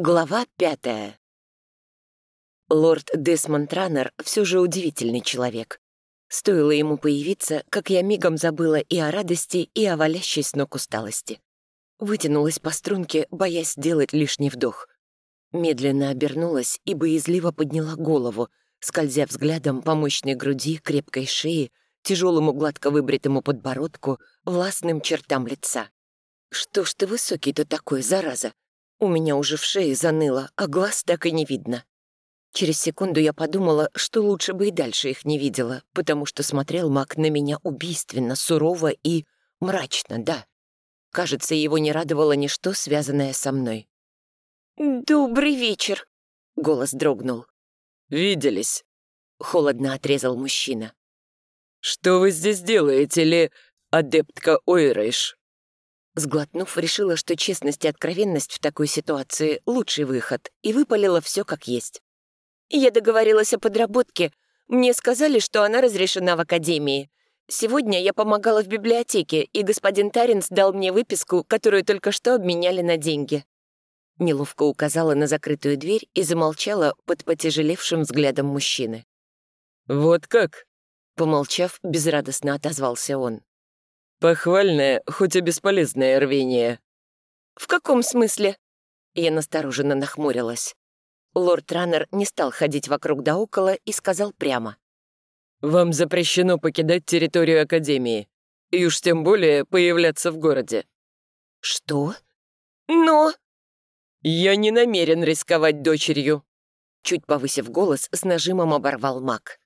Глава пятая. Лорд Десмонд Раннер все же удивительный человек. Стоило ему появиться, как я мигом забыла и о радости, и о валящей с ног усталости. Вытянулась по струнке, боясь сделать лишний вдох. Медленно обернулась и боязливо подняла голову, скользя взглядом по мощной груди, крепкой шее, тяжелому гладко выбритому подбородку, властным чертам лица. «Что ж ты высокий-то такой, зараза? У меня уже в шее заныло, а глаз так и не видно». Через секунду я подумала, что лучше бы и дальше их не видела, потому что смотрел маг на меня убийственно, сурово и мрачно, да. Кажется, его не радовало ничто, связанное со мной. «Добрый вечер», — голос дрогнул. «Виделись», — холодно отрезал мужчина. «Что вы здесь делаете, ли, адептка Ойрейш?» Сглотнув, решила, что честность и откровенность в такой ситуации — лучший выход, и выпалила все как есть. Я договорилась о подработке. Мне сказали, что она разрешена в академии. Сегодня я помогала в библиотеке, и господин Таринс дал мне выписку, которую только что обменяли на деньги. Неловко указала на закрытую дверь и замолчала под потяжелевшим взглядом мужчины. «Вот как?» Помолчав, безрадостно отозвался он. «Похвальное, хоть и бесполезное рвение». «В каком смысле?» Я настороженно нахмурилась. Лорд Раннер не стал ходить вокруг да около и сказал прямо. «Вам запрещено покидать территорию Академии, и уж тем более появляться в городе». «Что? Но...» «Я не намерен рисковать дочерью», чуть повысив голос, с нажимом оборвал маг.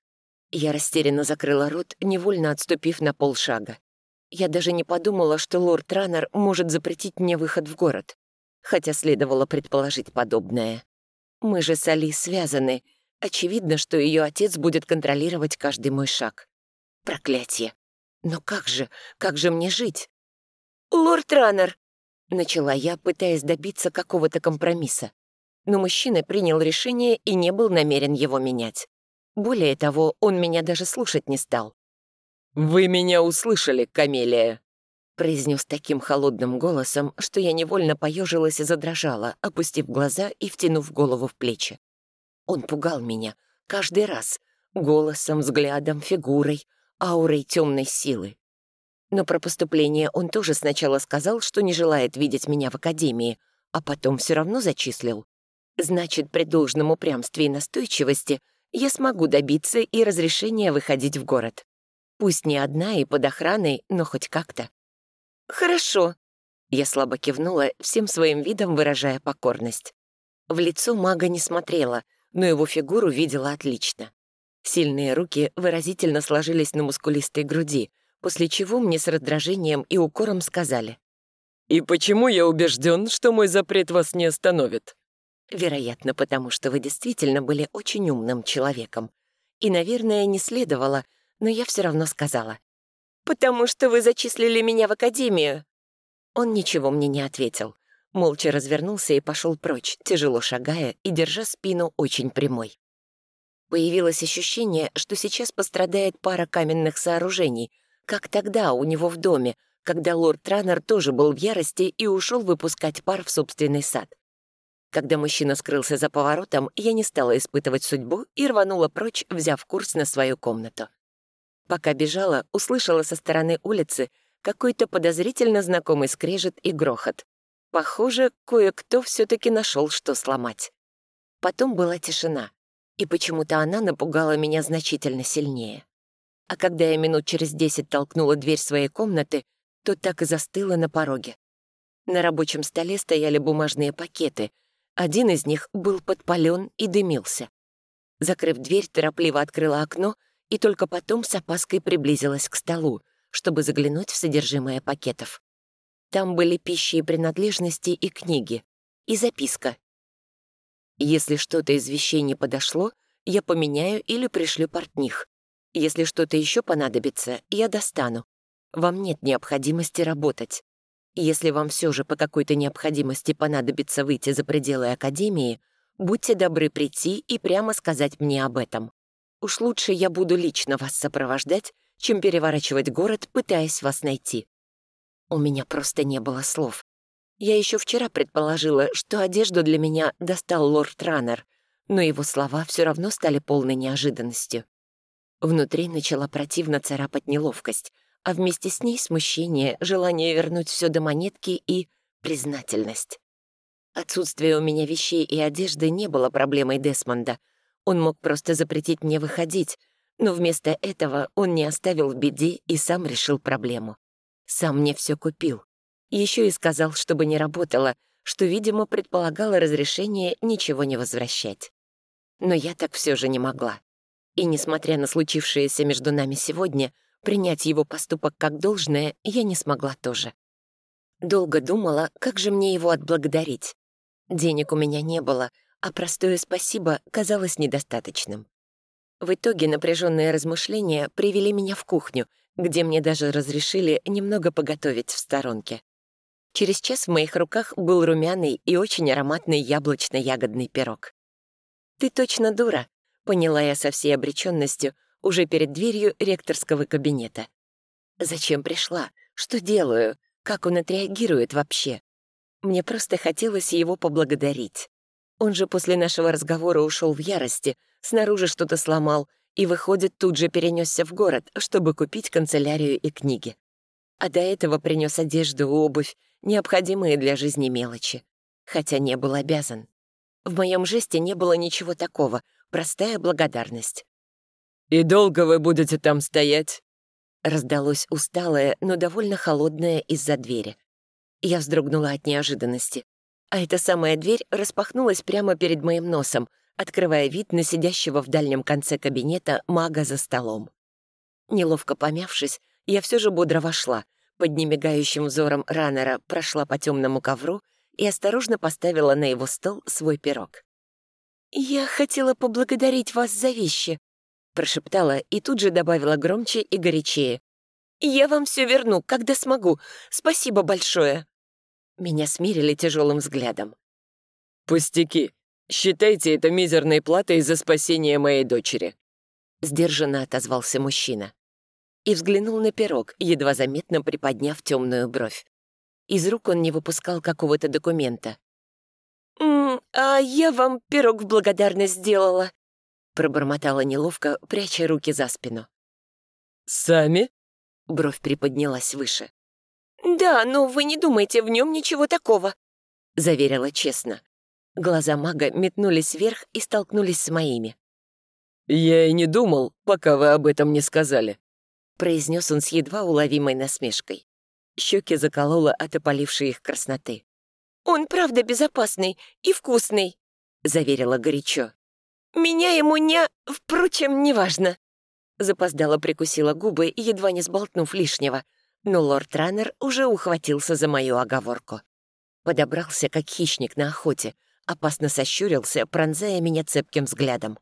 Я растерянно закрыла рот, невольно отступив на полшага. Я даже не подумала, что лорд Раннер может запретить мне выход в город, хотя следовало предположить подобное. Мы же с Али связаны. Очевидно, что ее отец будет контролировать каждый мой шаг. Проклятие. Но как же, как же мне жить? «Лорд Раннер!» — начала я, пытаясь добиться какого-то компромисса. Но мужчина принял решение и не был намерен его менять. Более того, он меня даже слушать не стал. «Вы меня услышали, Камелия!» произнес таким холодным голосом, что я невольно поежилась и задрожала, опустив глаза и втянув голову в плечи. Он пугал меня каждый раз голосом, взглядом, фигурой, аурой темной силы. Но про поступление он тоже сначала сказал, что не желает видеть меня в академии, а потом все равно зачислил. Значит, при должном упрямстве и настойчивости я смогу добиться и разрешения выходить в город. Пусть не одна и под охраной, но хоть как-то. «Хорошо». Я слабо кивнула, всем своим видом выражая покорность. В лицо мага не смотрела, но его фигуру видела отлично. Сильные руки выразительно сложились на мускулистой груди, после чего мне с раздражением и укором сказали. «И почему я убежден, что мой запрет вас не остановит?» Вероятно, потому что вы действительно были очень умным человеком. И, наверное, не следовало, но я все равно сказала. «Потому что вы зачислили меня в академию». Он ничего мне не ответил. Молча развернулся и пошел прочь, тяжело шагая и держа спину очень прямой. Появилось ощущение, что сейчас пострадает пара каменных сооружений, как тогда у него в доме, когда лорд Транер тоже был в ярости и ушел выпускать пар в собственный сад. Когда мужчина скрылся за поворотом, я не стала испытывать судьбу и рванула прочь, взяв курс на свою комнату. Пока бежала, услышала со стороны улицы какой-то подозрительно знакомый скрежет и грохот. Похоже, кое-кто все-таки нашел, что сломать. Потом была тишина, и почему-то она напугала меня значительно сильнее. А когда я минут через десять толкнула дверь своей комнаты, то так и застыла на пороге. На рабочем столе стояли бумажные пакеты. Один из них был подпален и дымился. Закрыв дверь, торопливо открыла окно — и только потом с опаской приблизилась к столу, чтобы заглянуть в содержимое пакетов. Там были пищи и принадлежности и книги, и записка. Если что-то из вещей не подошло, я поменяю или пришлю портних. Если что-то еще понадобится, я достану. Вам нет необходимости работать. Если вам все же по какой-то необходимости понадобится выйти за пределы Академии, будьте добры прийти и прямо сказать мне об этом. Уж лучше я буду лично вас сопровождать, чем переворачивать город, пытаясь вас найти. У меня просто не было слов. Я еще вчера предположила, что одежду для меня достал лорд Раннер, но его слова все равно стали полной неожиданностью. Внутри начала противно царапать неловкость, а вместе с ней смущение, желание вернуть все до монетки и признательность. Отсутствие у меня вещей и одежды не было проблемой Десмонда. Он мог просто запретить мне выходить, но вместо этого он не оставил в беде и сам решил проблему. Сам мне все купил. Еще и сказал, чтобы не работало, что, видимо, предполагало разрешение ничего не возвращать. Но я так все же не могла. И, несмотря на случившееся между нами сегодня, принять его поступок как должное я не смогла тоже. Долго думала, как же мне его отблагодарить. Денег у меня не было, а простое спасибо казалось недостаточным. В итоге напряженные размышления привели меня в кухню, где мне даже разрешили немного поготовить в сторонке. Через час в моих руках был румяный и очень ароматный яблочно-ягодный пирог. «Ты точно дура», — поняла я со всей обреченностью уже перед дверью ректорского кабинета. «Зачем пришла? Что делаю? Как он отреагирует вообще?» Мне просто хотелось его поблагодарить. Он же после нашего разговора ушел в ярости, снаружи что-то сломал и, выходит, тут же перенесся в город, чтобы купить канцелярию и книги. А до этого принес одежду, обувь, необходимые для жизни мелочи. Хотя не был обязан. В моем жесте не было ничего такого, простая благодарность. «И долго вы будете там стоять?» Раздалось усталое, но довольно холодное из-за двери. Я вздрогнула от неожиданности. А эта самая дверь распахнулась прямо перед моим носом, открывая вид на сидящего в дальнем конце кабинета мага за столом. Неловко помявшись, я все же бодро вошла, под немигающим взором раннера прошла по темному ковру и осторожно поставила на его стол свой пирог. «Я хотела поблагодарить вас за вещи», — прошептала и тут же добавила громче и горячее. «Я вам все верну, когда смогу. Спасибо большое». Меня смирили тяжелым взглядом. «Пустяки. Считайте это мизерной платой за спасение моей дочери», — сдержанно отозвался мужчина. И взглянул на пирог, едва заметно приподняв темную бровь. Из рук он не выпускал какого-то документа. «М -м, «А я вам пирог в благодарность сделала», — пробормотала неловко, пряча руки за спину. «Сами?» — бровь приподнялась выше. «Да, но вы не думайте, в нем ничего такого», — заверила честно. Глаза мага метнулись вверх и столкнулись с моими. «Я и не думал, пока вы об этом не сказали», — произнес он с едва уловимой насмешкой. Щеки заколола от опалившей их красноты. «Он правда безопасный и вкусный», — заверила горячо. «Меня ему не... Впрочем, неважно». Запоздала прикусила губы, едва не сболтнув лишнего — но лорд Раннер уже ухватился за мою оговорку. Подобрался, как хищник на охоте, опасно сощурился, пронзая меня цепким взглядом.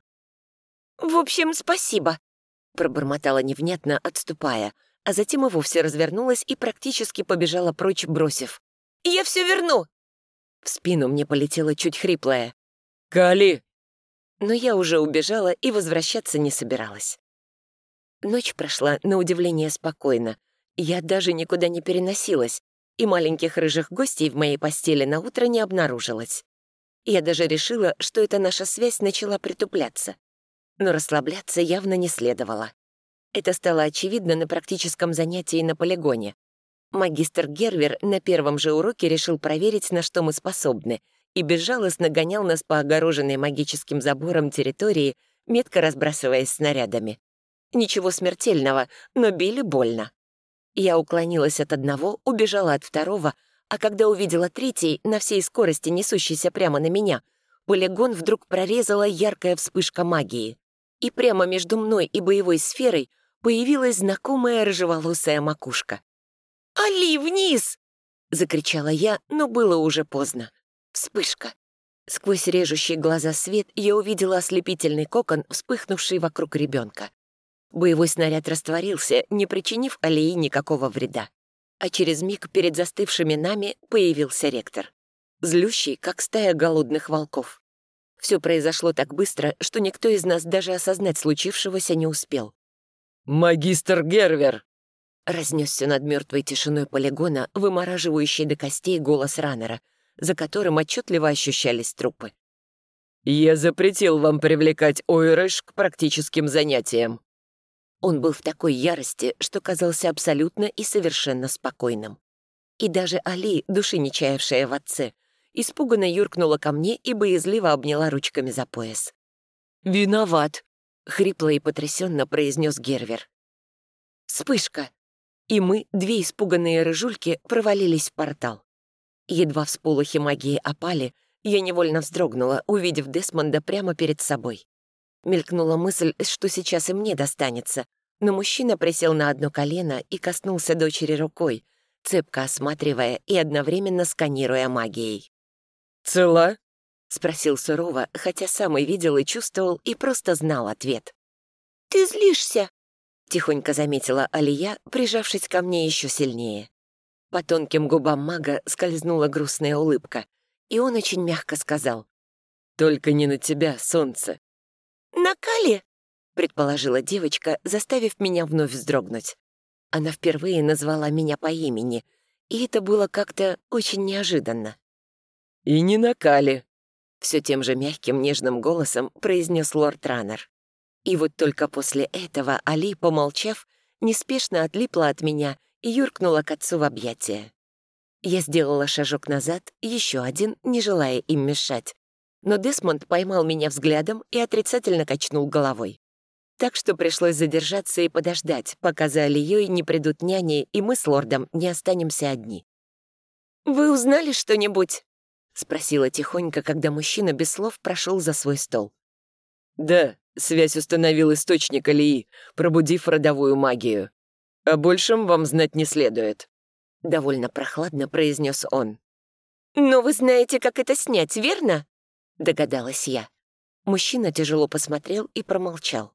«В общем, спасибо», — пробормотала невнятно, отступая, а затем и вовсе развернулась и практически побежала прочь, бросив. «Я все верну!» В спину мне полетело чуть хриплое. «Кали!» Но я уже убежала и возвращаться не собиралась. Ночь прошла, на удивление, спокойно, я даже никуда не переносилась, и маленьких рыжих гостей в моей постели на утро не обнаружилось. Я даже решила, что эта наша связь начала притупляться. Но расслабляться явно не следовало. Это стало очевидно на практическом занятии на полигоне. Магистр Гервер на первом же уроке решил проверить, на что мы способны, и безжалостно гонял нас по огороженной магическим забором территории, метко разбрасываясь снарядами. Ничего смертельного, но били больно. Я уклонилась от одного, убежала от второго, а когда увидела третий, на всей скорости несущийся прямо на меня, полигон вдруг прорезала яркая вспышка магии. И прямо между мной и боевой сферой появилась знакомая рыжеволосая макушка. «Али, вниз!» — закричала я, но было уже поздно. Вспышка. Сквозь режущие глаза свет я увидела ослепительный кокон, вспыхнувший вокруг ребенка. Боевой снаряд растворился, не причинив аллеи никакого вреда. А через миг перед застывшими нами появился ректор. Злющий, как стая голодных волков. Все произошло так быстро, что никто из нас даже осознать случившегося не успел. «Магистр Гервер!» Разнесся над мертвой тишиной полигона, вымораживающий до костей голос раннера, за которым отчетливо ощущались трупы. «Я запретил вам привлекать Ойрэш к практическим занятиям». Он был в такой ярости, что казался абсолютно и совершенно спокойным. И даже Али, души не чаявшая в отце, испуганно юркнула ко мне и боязливо обняла ручками за пояс. «Виноват», — хрипло и потрясенно произнес Гервер. Вспышка! И мы, две испуганные рыжульки, провалились в портал. Едва всполохи магии опали, я невольно вздрогнула, увидев Десмонда прямо перед собой. Мелькнула мысль, что сейчас и мне достанется, но мужчина присел на одно колено и коснулся дочери рукой, цепко осматривая и одновременно сканируя магией. «Цела?» — спросил сурово, хотя сам и видел, и чувствовал, и просто знал ответ. «Ты злишься?» — тихонько заметила Алия, прижавшись ко мне еще сильнее. По тонким губам мага скользнула грустная улыбка, и он очень мягко сказал. «Только не на тебя, солнце». «На Кале?» — предположила девочка, заставив меня вновь вздрогнуть. Она впервые назвала меня по имени, и это было как-то очень неожиданно. «И не на Кале», — все тем же мягким нежным голосом произнес лорд Раннер. И вот только после этого Али, помолчав, неспешно отлипла от меня и юркнула к отцу в объятия. Я сделала шажок назад, еще один, не желая им мешать. Но Десмонд поймал меня взглядом и отрицательно качнул головой. Так что пришлось задержаться и подождать, пока за Алией не придут няни, и мы с лордом не останемся одни. «Вы узнали что-нибудь?» — спросила тихонько, когда мужчина без слов прошел за свой стол. «Да, связь установил источник Алии, пробудив родовую магию. О большем вам знать не следует». — довольно прохладно произнес он. «Но вы знаете, как это снять, верно?» — догадалась я. Мужчина тяжело посмотрел и промолчал.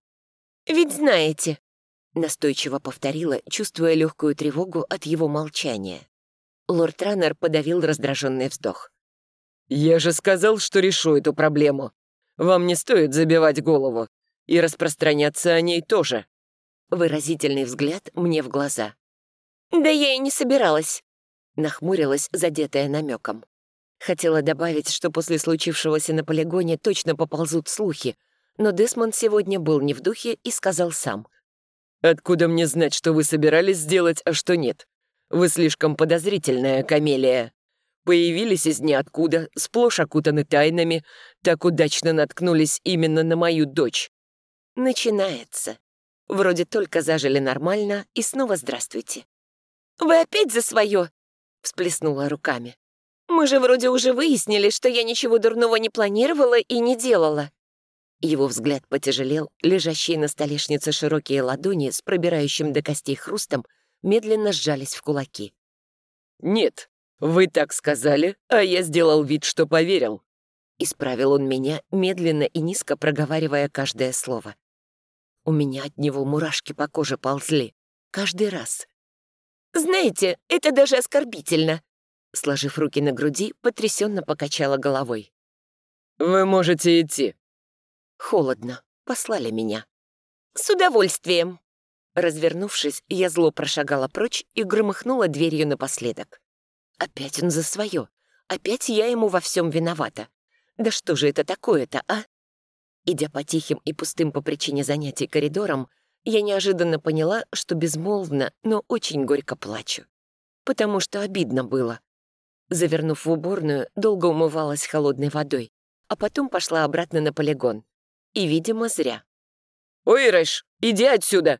«Ведь знаете», — настойчиво повторила, чувствуя легкую тревогу от его молчания. Лорд Раннер подавил раздраженный вздох. «Я же сказал, что решу эту проблему. Вам не стоит забивать голову. И распространяться о ней тоже». Выразительный взгляд мне в глаза. «Да я и не собиралась», — нахмурилась, задетая намеком. Хотела добавить, что после случившегося на полигоне точно поползут слухи, но Десмонд сегодня был не в духе и сказал сам. «Откуда мне знать, что вы собирались сделать, а что нет? Вы слишком подозрительная, Камелия. Появились из ниоткуда, сплошь окутаны тайнами, так удачно наткнулись именно на мою дочь». Начинается. Вроде только зажили нормально, и снова здравствуйте. «Вы опять за свое?» — всплеснула руками. «Мы же вроде уже выяснили, что я ничего дурного не планировала и не делала». Его взгляд потяжелел, лежащие на столешнице широкие ладони с пробирающим до костей хрустом медленно сжались в кулаки. «Нет, вы так сказали, а я сделал вид, что поверил». Исправил он меня, медленно и низко проговаривая каждое слово. У меня от него мурашки по коже ползли. Каждый раз. «Знаете, это даже оскорбительно!» Сложив руки на груди, потрясенно покачала головой. «Вы можете идти». Холодно. Послали меня. «С удовольствием!» Развернувшись, я зло прошагала прочь и громыхнула дверью напоследок. Опять он за свое. Опять я ему во всем виновата. Да что же это такое-то, а? Идя по тихим и пустым по причине занятий коридорам, я неожиданно поняла, что безмолвно, но очень горько плачу. Потому что обидно было. Завернув в уборную, долго умывалась холодной водой, а потом пошла обратно на полигон. И, видимо, зря. «Ой, Рэш, иди отсюда!»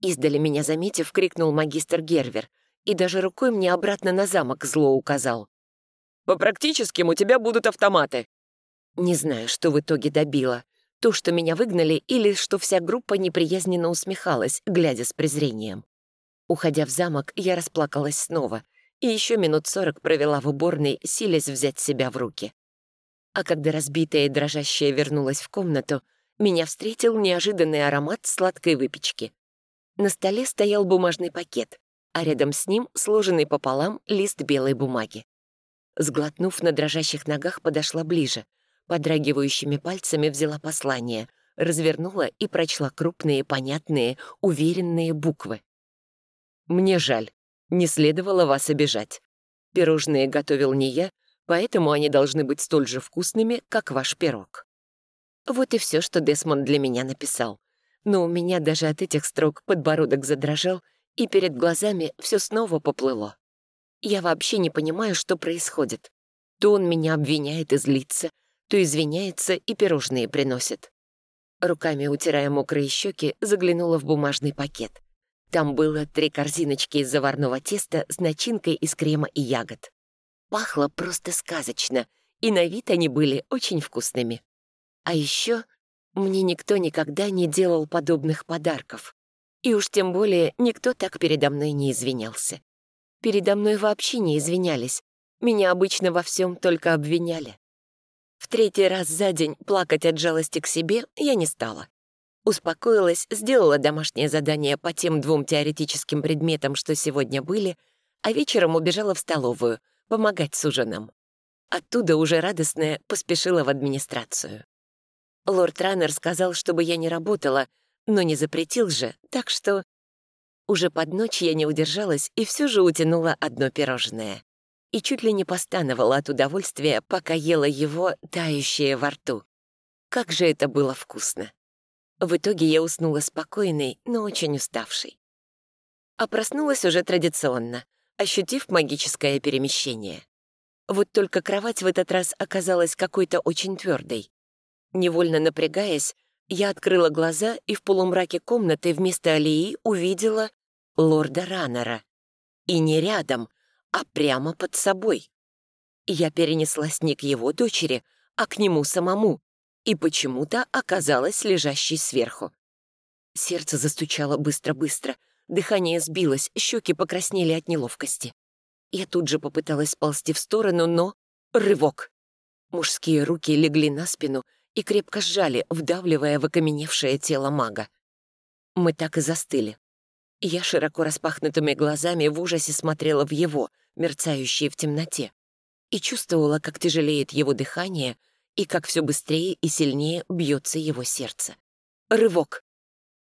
Издали меня заметив, крикнул магистр Гервер и даже рукой мне обратно на замок зло указал. «По практическим у тебя будут автоматы». Не знаю, что в итоге добило. То, что меня выгнали, или что вся группа неприязненно усмехалась, глядя с презрением. Уходя в замок, я расплакалась снова и еще минут сорок провела в уборной, силясь взять себя в руки. А когда разбитая и дрожащая вернулась в комнату, меня встретил неожиданный аромат сладкой выпечки. На столе стоял бумажный пакет, а рядом с ним сложенный пополам лист белой бумаги. Сглотнув на дрожащих ногах, подошла ближе, Подрагивающими пальцами взяла послание, развернула и прочла крупные, понятные, уверенные буквы. Мне жаль. Не следовало вас обижать. Пирожные готовил не я, поэтому они должны быть столь же вкусными, как ваш пирог». Вот и все, что Десмонд для меня написал. Но у меня даже от этих строк подбородок задрожал, и перед глазами все снова поплыло. Я вообще не понимаю, что происходит. То он меня обвиняет и злится, то извиняется и пирожные приносит. Руками утирая мокрые щеки, заглянула в бумажный пакет. Там было три корзиночки из заварного теста с начинкой из крема и ягод. Пахло просто сказочно, и на вид они были очень вкусными. А еще мне никто никогда не делал подобных подарков. И уж тем более никто так передо мной не извинялся. Передо мной вообще не извинялись. Меня обычно во всем только обвиняли. В третий раз за день плакать от жалости к себе я не стала. Успокоилась, сделала домашнее задание по тем двум теоретическим предметам, что сегодня были, а вечером убежала в столовую, помогать с ужином. Оттуда уже радостная поспешила в администрацию. Лорд Раннер сказал, чтобы я не работала, но не запретил же, так что... Уже под ночь я не удержалась и все же утянула одно пирожное и чуть ли не постановала от удовольствия, пока ела его, тающее во рту. Как же это было вкусно! В итоге я уснула спокойной, но очень уставшей. А проснулась уже традиционно, ощутив магическое перемещение. Вот только кровать в этот раз оказалась какой-то очень твердой. Невольно напрягаясь, я открыла глаза и в полумраке комнаты вместо Алии увидела лорда Раннера. И не рядом, а прямо под собой. Я перенеслась не к его дочери, а к нему самому, и почему-то оказалась лежащей сверху. Сердце застучало быстро-быстро, дыхание сбилось, щеки покраснели от неловкости. Я тут же попыталась ползти в сторону, но... Рывок! Мужские руки легли на спину и крепко сжали, вдавливая в окаменевшее тело мага. Мы так и застыли. Я широко распахнутыми глазами в ужасе смотрела в его, мерцающие в темноте, и чувствовала, как тяжелеет его дыхание и как все быстрее и сильнее бьется его сердце. Рывок.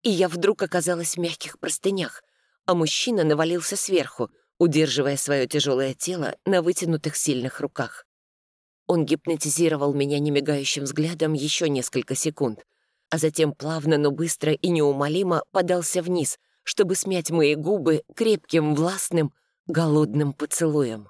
И я вдруг оказалась в мягких простынях, а мужчина навалился сверху, удерживая свое тяжелое тело на вытянутых сильных руках. Он гипнотизировал меня немигающим взглядом еще несколько секунд, а затем плавно, но быстро и неумолимо подался вниз, чтобы смять мои губы крепким, властным, голодным поцелуем.